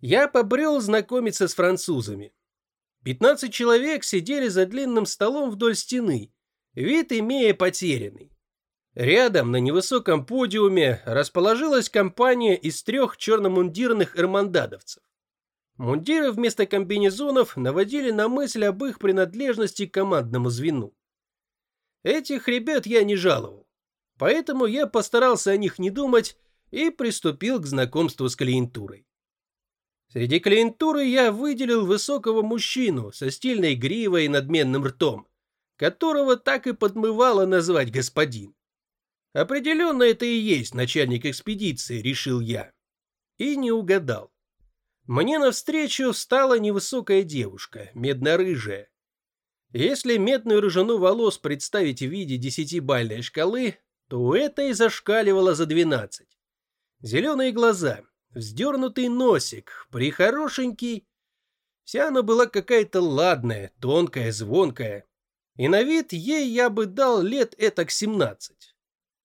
Я побрел знакомиться с французами. 15 человек сидели за длинным столом вдоль стены, вид имея потерянный. Рядом на невысоком подиуме расположилась компания из трех черномундирных эрмандадовцев. Мундиры вместо комбинезонов наводили на мысль об их принадлежности к командному звену. Этих ребят я не жаловал, поэтому я постарался о них не думать и приступил к знакомству с клиентурой. Среди клиентуры я выделил высокого мужчину со стильной гривой и надменным ртом, которого так и подмывало назвать господин. Определенно это и есть начальник экспедиции, решил я. И не угадал. Мне навстречу встала невысокая девушка, медно-рыжая. Если медную рыжину волос представить в виде десятибальной шкалы, то у этой зашкаливало за двенадцать. Зеленые глаза, вздернутый носик, прихорошенький. Вся она была какая-то ладная, тонкая, звонкая. И на вид ей я бы дал лет этак семнадцать.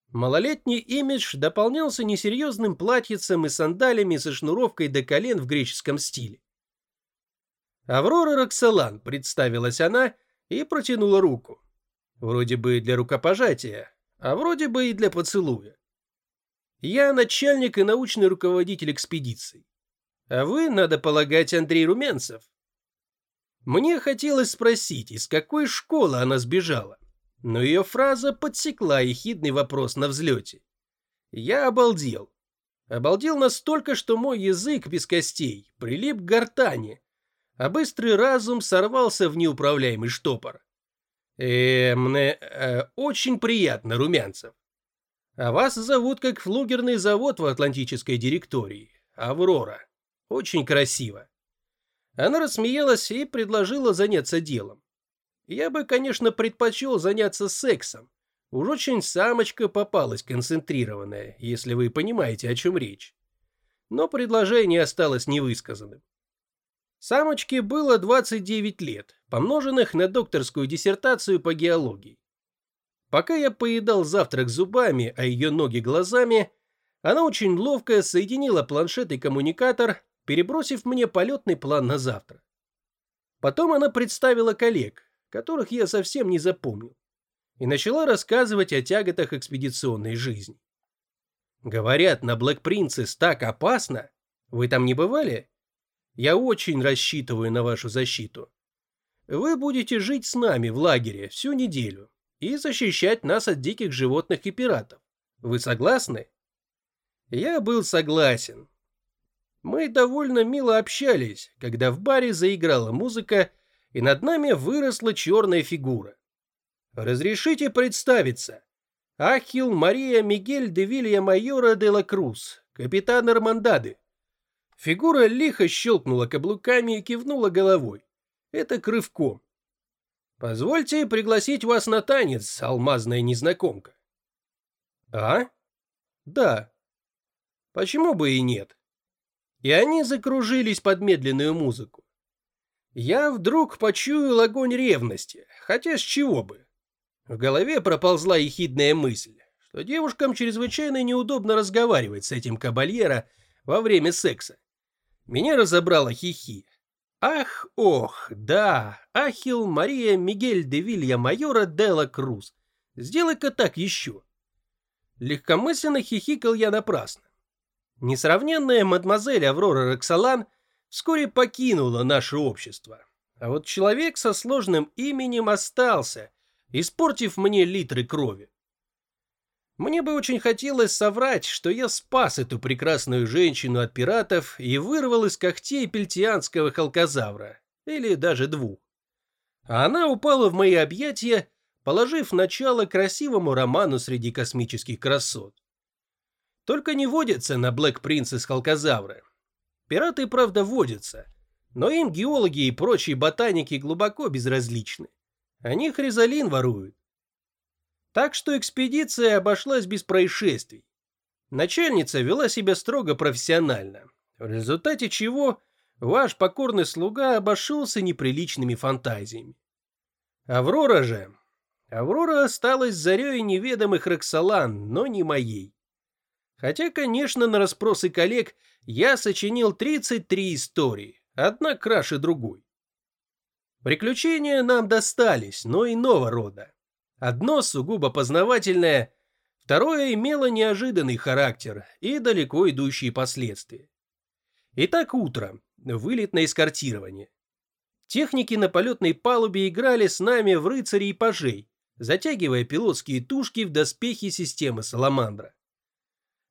Малолетний имидж дополнялся несерьезным платьицем и сандалями со шнуровкой до колен в греческом стиле. «Аврора Роксолан», — представилась она и протянула руку. Вроде бы для рукопожатия, а вроде бы и для поцелуя. Я начальник и научный руководитель экспедиции. А вы, надо полагать, Андрей Румянцев. Мне хотелось спросить, из какой школы она сбежала но ее фраза подсекла ехидный вопрос на взлете. Я обалдел. Обалдел настолько, что мой язык без костей прилип к гортани, а быстрый разум сорвался в неуправляемый штопор. Э, мне э, очень приятно, Румянцев. А вас зовут как флугерный завод в Атлантической директории. Аврора. Очень красиво. Она рассмеялась и предложила заняться делом. Я бы, конечно, предпочел заняться сексом. Уж очень самочка попалась концентрированная, если вы понимаете, о чем речь. Но предложение осталось невысказанным. Самочке было 29 лет, помноженных на докторскую диссертацию по геологии. Пока я поедал завтрак зубами, а ее ноги глазами, она очень ловко соединила планшет и коммуникатор, перебросив мне полетный план на завтра. Потом она представила коллег, которых я совсем не запомнил, и начала рассказывать о тяготах экспедиционной жизни. Говорят, на Блэк Принцесс так опасно. Вы там не бывали? Я очень рассчитываю на вашу защиту. Вы будете жить с нами в лагере всю неделю и защищать нас от диких животных и пиратов. Вы согласны? Я был согласен. Мы довольно мило общались, когда в баре заиграла музыка, и над нами выросла черная фигура. Разрешите представиться. Ахил Мария Мигель де Вилья Майора де ла Круз, капитан Армандады. Фигура лихо щелкнула каблуками и кивнула головой. Это крывком. Позвольте пригласить вас на танец, алмазная незнакомка. А? Да. Почему бы и нет? И они закружились под медленную музыку. Я вдруг почуял огонь ревности, хотя с чего бы. В голове проползла ехидная мысль, что девушкам чрезвычайно неудобно разговаривать с этим кабальера во время секса. Меня разобрало хихи. Ах, ох, да, Ахил Мария Мигель де Вилья Майора Делла Круз. Сделай-ка так еще. Легкомысленно хихикал я напрасно. Несравненная мадемуазель Аврора Роксолан – вскоре покинула наше общество. А вот человек со сложным именем остался, испортив мне литры крови. Мне бы очень хотелось соврать, что я спас эту прекрасную женщину от пиратов и вырвал из когтей пельтианского халкозавра, или даже двух. А она упала в мои объятия, положив начало красивому роману среди космических красот. Только не водится на Блэк Принцесс халкозавра, Пираты, правда, водятся, но им геологи и прочие ботаники глубоко безразличны. Они хризалин воруют. Так что экспедиция обошлась без происшествий. Начальница вела себя строго профессионально, в результате чего ваш покорный слуга обошелся неприличными фантазиями. Аврора же... Аврора осталась зарей неведомых Роксолан, но не моей. Хотя, конечно, на расспросы коллег я сочинил 33 истории, одна краше другой. Приключения нам достались, но иного рода. Одно сугубо познавательное, второе имело неожиданный характер и далеко идущие последствия. Итак, утром, вылет на эскортирование. Техники на полетной палубе играли с нами в рыцарей и пажей, затягивая пилотские тушки в доспехи системы Саламандра.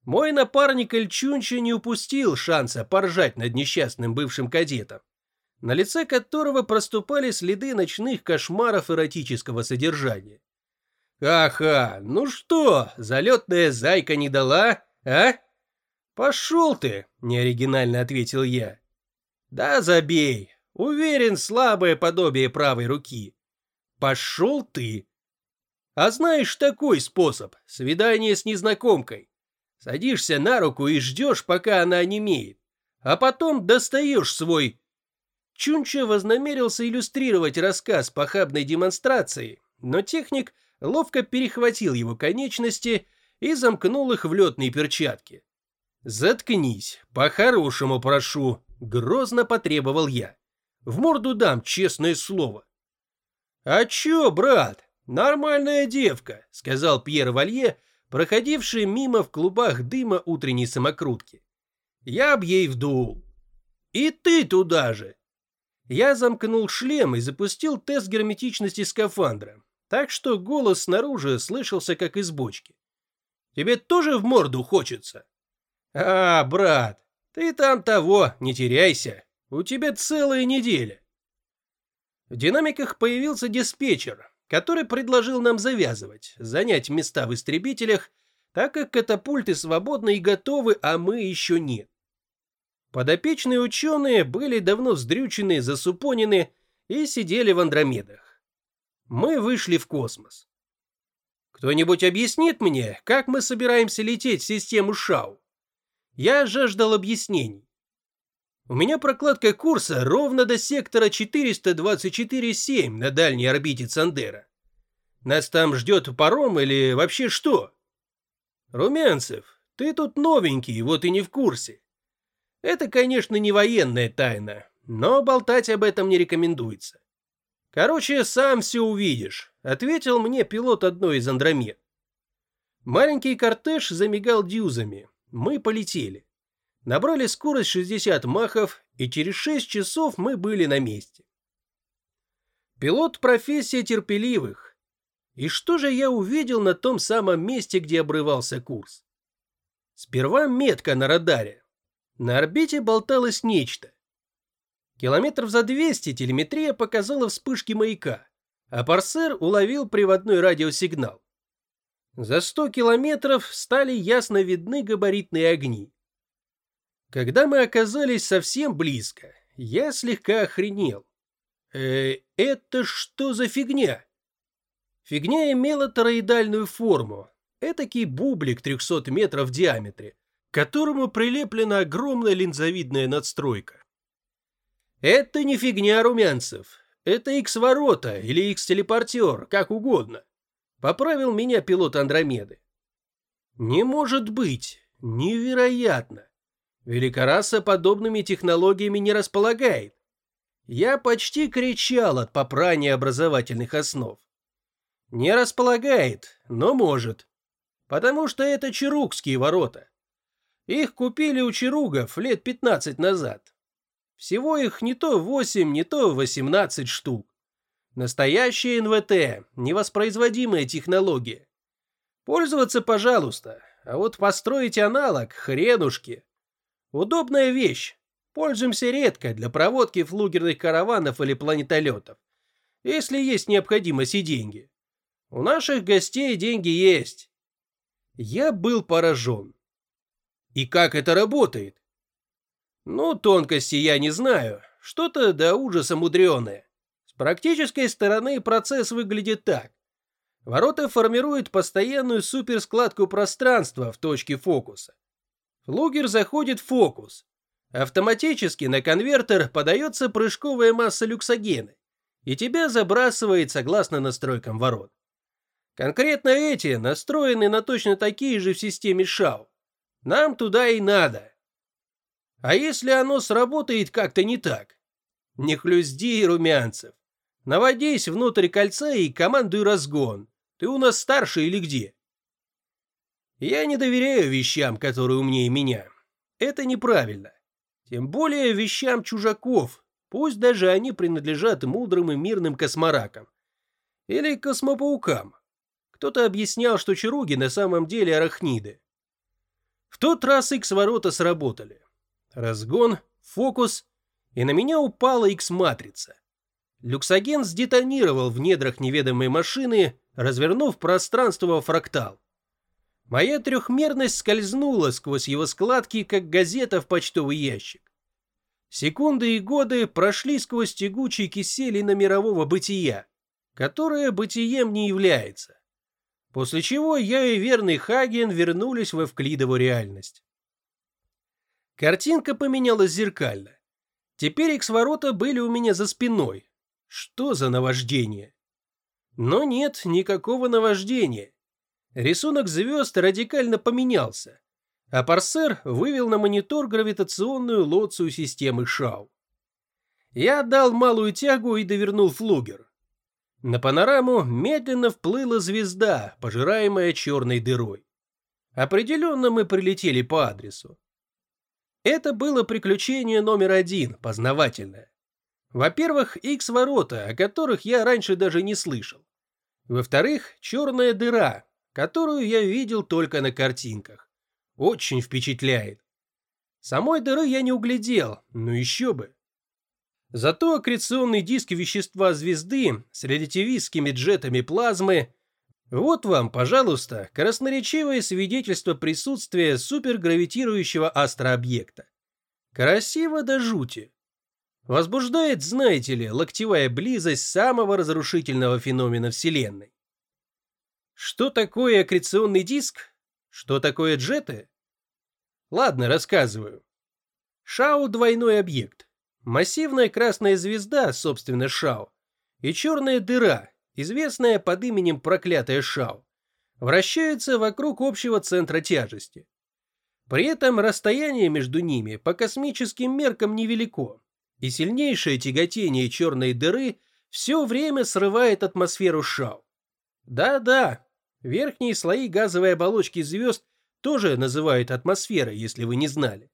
Мой напарник Эльчунчи не упустил шанса поржать над несчастным бывшим кадетом, на лице которого проступали следы ночных кошмаров эротического содержания. «Ага, ну что, залетная зайка не дала, а?» «Пошел ты», — неоригинально ответил я. «Да забей, уверен, слабое подобие правой руки». «Пошел ты». «А знаешь такой способ, свидание с незнакомкой?» Садишься на руку и ждешь, пока она онемеет. А потом достаешь свой... Чунча вознамерился иллюстрировать рассказ похабной демонстрации, но техник ловко перехватил его конечности и замкнул их в летные перчатки. «Заткнись, по-хорошему прошу», — грозно потребовал я. «В морду дам, честное слово». «А чё, брат, нормальная девка», — сказал Пьер Валье, — проходившие мимо в клубах дыма утренней самокрутки. Я б ей вдул. И ты туда же. Я замкнул шлем и запустил тест герметичности скафандра, так что голос снаружи слышался как из бочки. Тебе тоже в морду хочется? А, брат, ты там того, не теряйся. У тебя целая неделя. В динамиках появился диспетчер, который предложил нам завязывать, занять места в истребителях, так как катапульты свободны и готовы, а мы еще нет. Подопечные ученые были давно вздрючены, засупонены и сидели в Андромедах. Мы вышли в космос. Кто-нибудь объяснит мне, как мы собираемся лететь в систему Шау? Я жаждал объяснений. У меня прокладка курса ровно до сектора 424-7 на дальней орбите Цандера. Нас там ждет паром или вообще что? Румянцев, ты тут новенький, вот и не в курсе. Это, конечно, не военная тайна, но болтать об этом не рекомендуется. Короче, сам все увидишь, ответил мне пилот одной из Андромед. Маленький кортеж замигал дюзами. Мы полетели. Набрали скорость 60 махов, и через 6 часов мы были на месте. Пилот – профессия терпеливых. И что же я увидел на том самом месте, где обрывался курс? Сперва метка на радаре. На орбите болталось нечто. Километров за 200 телеметрия показала вспышки маяка, а парсер уловил приводной радиосигнал. За 100 километров стали ясно видны габаритные огни. Когда мы оказались совсем близко, я слегка охренел. Э, это что за фигня? Фигня имела тороидальную форму, этакий бублик 300 метров в диаметре, к которому прилеплена огромная линзовидная надстройка. Это не фигня румянцев, это X-ворота или X-телепортер, как угодно. Поправил меня пилот Андромеды. Не может быть, невероятно. Великораса подобными технологиями не располагает. Я почти кричал от попрания образовательных основ. Не располагает, но может. Потому что это чарукские ворота. Их купили у чаругов лет 15 назад. Всего их не то 8, не то 18 штук. Настоящая НВТ, невоспроизводимая технология. Пользоваться, пожалуйста, а вот построить аналог – хренушки. Удобная вещь. Пользуемся редко для проводки флугерных караванов или планетолетов, если есть необходимость и деньги. У наших гостей деньги есть. Я был поражен. И как это работает? Ну, тонкости я не знаю. Что-то до ужаса мудреное. С практической стороны процесс выглядит так. Ворота формируют постоянную суперскладку пространства в точке фокуса. Флугер заходит в фокус. Автоматически на конвертер подается прыжковая масса люксогена, и тебя забрасывает согласно настройкам ворот. Конкретно эти настроены на точно такие же в системе ШАУ. Нам туда и надо. А если оно сработает как-то не так? Не хлюзди, Румянцев. Наводись внутрь кольца и командуй разгон. Ты у нас старший или где? Я не доверяю вещам, которые умнее меня. Это неправильно. Тем более вещам чужаков, пусть даже они принадлежат мудрым и мирным косморакам. Или космопаукам. Кто-то объяснял, что чаруги на самом деле арахниды. В тот раз X-ворота сработали. Разгон, фокус, и на меня упала X-матрица. Люксоген сдетонировал в недрах неведомой машины, развернув пространство во фрактал. Моя трехмерность скользнула сквозь его складки, как газета в почтовый ящик. Секунды и годы прошли сквозь тягучие кисели на мирового бытия, которое бытием не является. После чего я и верный Хаген вернулись в эвклидову реальность. Картинка поменялась зеркально. Теперь X-ворота были у меня за спиной, что за наваждение? Но нет никакого наваждения. Рисунок звезд радикально поменялся, а парсер вывел на монитор гравитационную лоцию системы Шау. Я отдал малую тягу и довернул флугер. На панораму медленно вплыла звезда, пожираемая черной дырой. Определенно мы прилетели по адресу. Это было приключение номер один, познавательное. Во-первых, X-ворота, о которых я раньше даже не слышал. Во-вторых, черная дыра, которую я видел только на картинках. Очень впечатляет. Самой дыры я не углядел, но еще бы. Зато аккреционный диск вещества звезды с релятивистскими джетами плазмы вот вам, пожалуйста, красноречивое свидетельство присутствия супергравитирующего астрообъекта. Красиво до жути. Возбуждает, знаете ли, локтевая близость самого разрушительного феномена Вселенной. Что такое аккреционный диск? Что такое джеты? Ладно, рассказываю. Шау – двойной объект. Массивная красная звезда, собственно, Шау, и черная дыра, известная под именем проклятая Шау, вращаются вокруг общего центра тяжести. При этом расстояние между ними по космическим меркам невелико, и сильнейшее тяготение черной дыры все время срывает атмосферу Шау. Да-да, верхние слои газовой оболочки звезд тоже называют атмосферой, если вы не знали.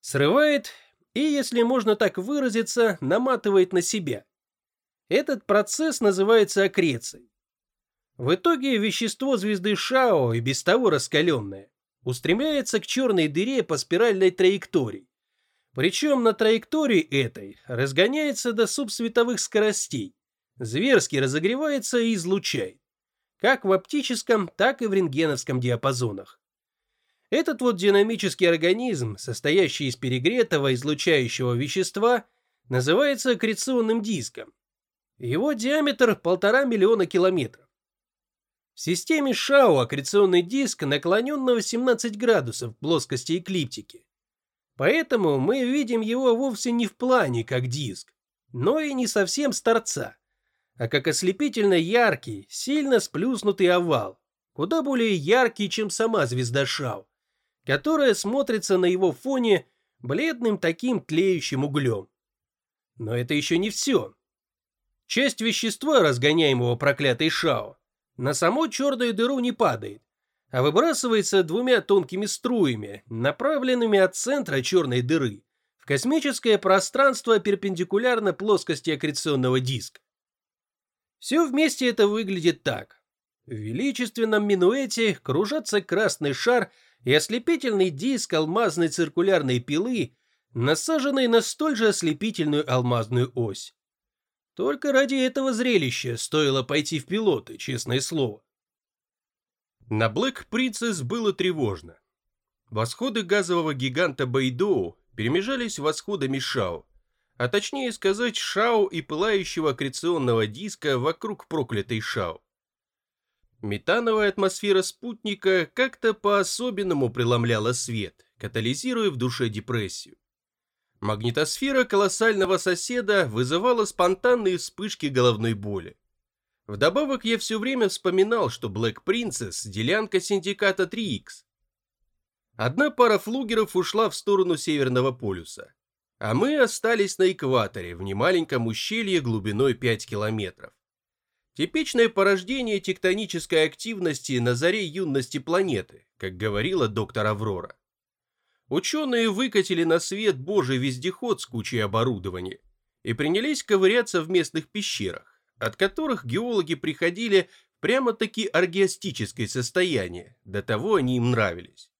Срывает и, если можно так выразиться, наматывает на себя. Этот процесс называется аккрецией. В итоге вещество звезды Шао, и без того раскаленное, устремляется к черной дыре по спиральной траектории, причем на траектории этой разгоняется до субсветовых скоростей, зверски разогревается и излучает, как в оптическом, так и в рентгеновском диапазонах. Этот вот динамический организм, состоящий из перегретого излучающего вещества, называется аккреционным диском. Его диаметр полтора миллиона километров. В системе Шау аккреционный диск наклонен на 18 градусов плоскости эклиптики. Поэтому мы видим его вовсе не в плане как диск, но и не совсем с торца, а как ослепительно яркий, сильно сплюснутый овал, куда более яркий, чем сама звезда Шау, которая смотрится на его фоне бледным таким тлеющим углем. Но это еще не все. Часть вещества, разгоняемого проклятой Шао, на саму черную дыру не падает, а выбрасывается двумя тонкими струями, направленными от центра черной дыры в космическое пространство перпендикулярно плоскости аккреционного диска. Все вместе это выглядит так. В величественном минуэте кружатся красный шар и ослепительный диск алмазной циркулярной пилы, насаженный на столь же ослепительную алмазную ось. Только ради этого зрелища стоило пойти в пилоты, честное слово. На Блэк Принцесс было тревожно. Восходы газового гиганта Бэйдоу перемежались восходами Шао, а точнее сказать Шао и пылающего аккреционного диска вокруг проклятой Шао. Метановая атмосфера спутника как-то по-особенному преломляла свет, катализируя в душе депрессию. Магнитосфера колоссального соседа вызывала спонтанные вспышки головной боли. Вдобавок я все время вспоминал, что Black Princess – делянка синдиката 3X. Одна пара флугеров ушла в сторону Северного полюса, а мы остались на экваторе в немаленьком ущелье глубиной 5 километров. Типичное порождение тектонической активности на заре юности планеты, как говорила доктор Аврора. Ученые выкатили на свет божий вездеход с кучей оборудования и принялись ковыряться в местных пещерах, от которых геологи приходили прямо-таки аргиастическое состояние, до того они им нравились.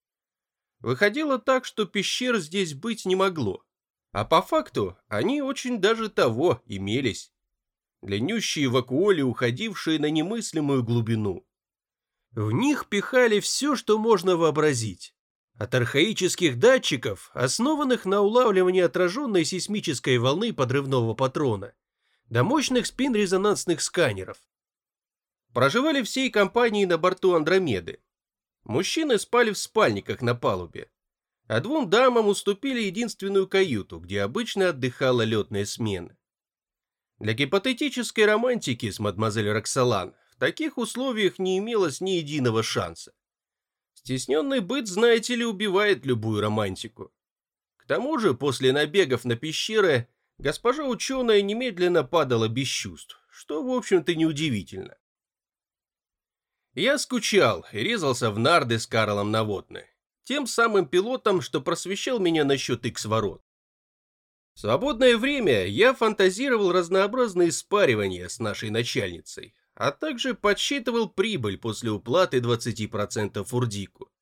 Выходило так, что пещер здесь быть не могло, а по факту они очень даже того имелись длиннющие вакуоли, уходившие на немыслимую глубину. В них пихали все, что можно вообразить. От архаических датчиков, основанных на улавливании отраженной сейсмической волны подрывного патрона, до мощных спин-резонансных сканеров. Проживали всей компанией на борту Андромеды. Мужчины спали в спальниках на палубе, а двум дамам уступили единственную каюту, где обычно отдыхала летная смена. Для гипотетической романтики с мадемуазель Роксолан в таких условиях не имелось ни единого шанса. Стесненный быт, знаете ли, убивает любую романтику. К тому же, после набегов на пещеры, госпожа ученая немедленно падала без чувств, что, в общем-то, неудивительно. Я скучал и резался в нарды с Карлом Наводны, тем самым пилотом, что просвещал меня насчет X-ворот. В свободное время я фантазировал разнообразные спаривания с нашей начальницей, а также подсчитывал прибыль после уплаты 20% урдику.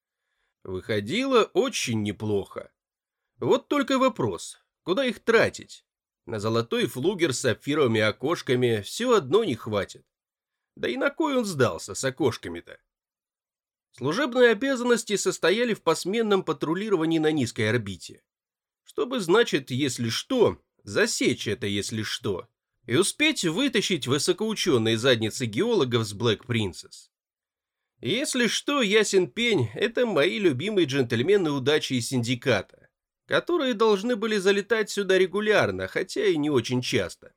Выходило очень неплохо. Вот только вопрос, куда их тратить? На золотой флугер с сапфировыми окошками все одно не хватит. Да и на кой он сдался с окошками-то? Служебные обязанности состояли в посменном патрулировании на низкой орбите чтобы, значит, если что, засечь это, если что, и успеть вытащить высокоученые задницы геологов с Black Princess. Если что, ясен пень, это мои любимые джентльмены удачи из синдиката, которые должны были залетать сюда регулярно, хотя и не очень часто.